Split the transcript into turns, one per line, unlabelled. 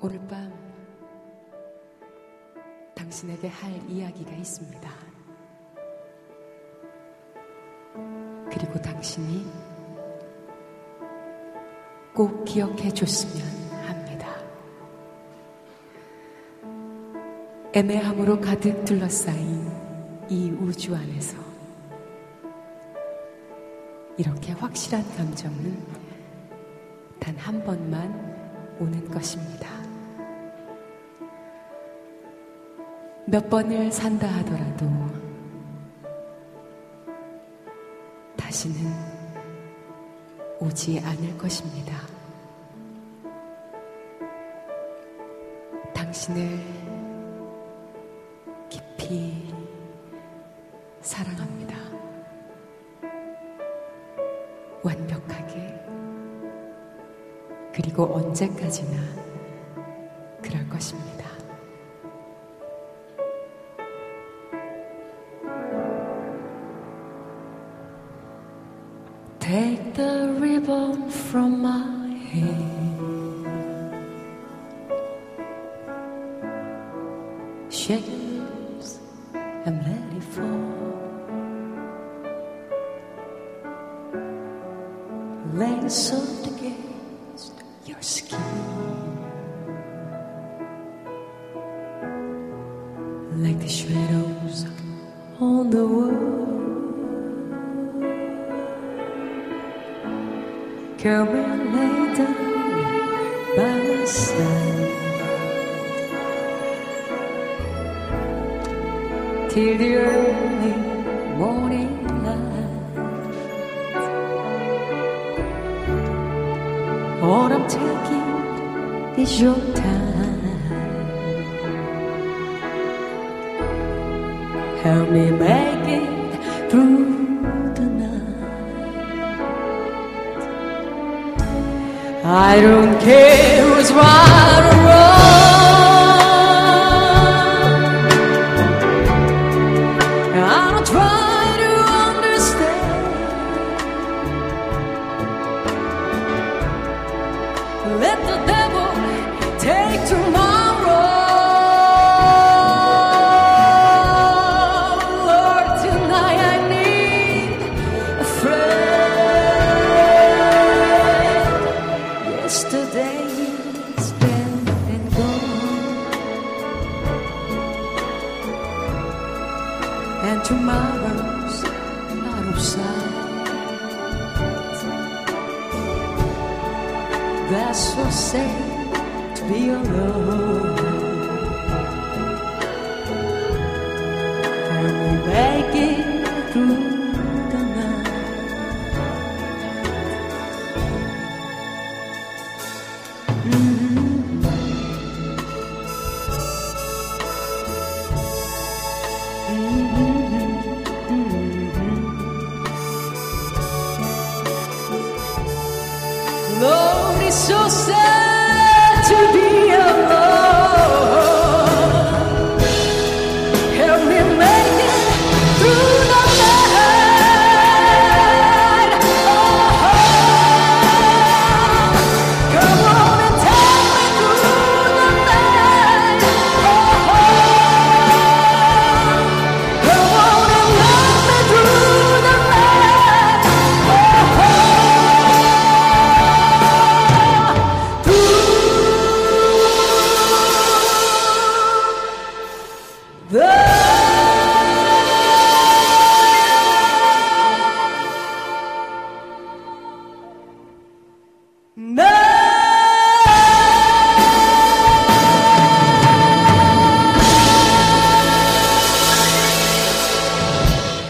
오늘 밤 당신에게 할 이야기가 있습니다. 그리고 당신이 꼭 기억해 줬으면 합니다. 애매함으로 가득 둘러싸인 이 우주 안에서 이렇게 확실한 감정은 단 한 번만 오는 것입니다. 몇 번을 산다 하더라도 다시는 오지 않을 것입니다. 당신을 깊이 사랑합니다. 완벽하게 그리고 언제까지나 Take the ribbon from my hand. Shake lips and let it fall. Lay it soft against your skin. Come and lay down by my side till the early morning light. All I'm taking is your time. Help me make it through I don't care who's right or wrong. I don't try to understand. Let the devil take tomorrow. Yesterday is dead and gone, and tomorrow's out of sight. That's so sad to be alone. It's so sad to be